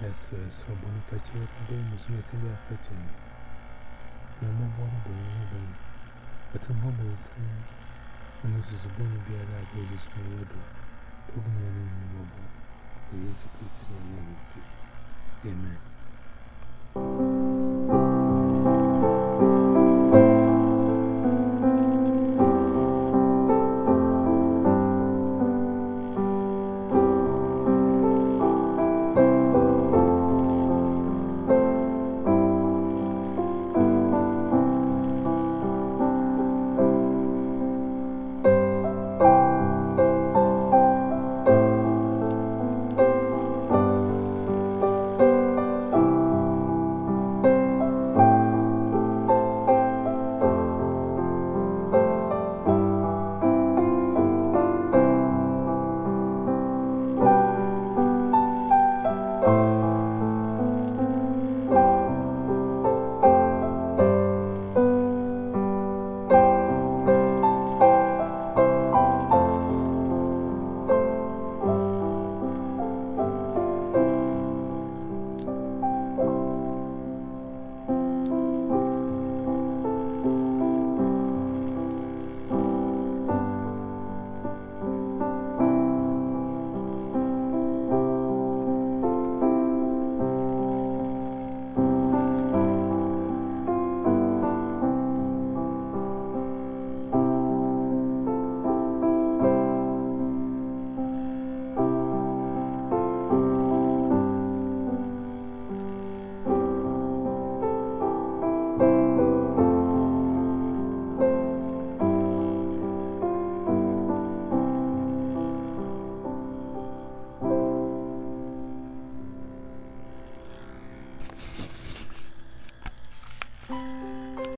Yes, yes, for Boniface, then was missing their fetching. I'm not born by anybody, but I'm humble son, and this is a bonny beard I go this way. Put me in a mobile. We are supposed to know. Amen.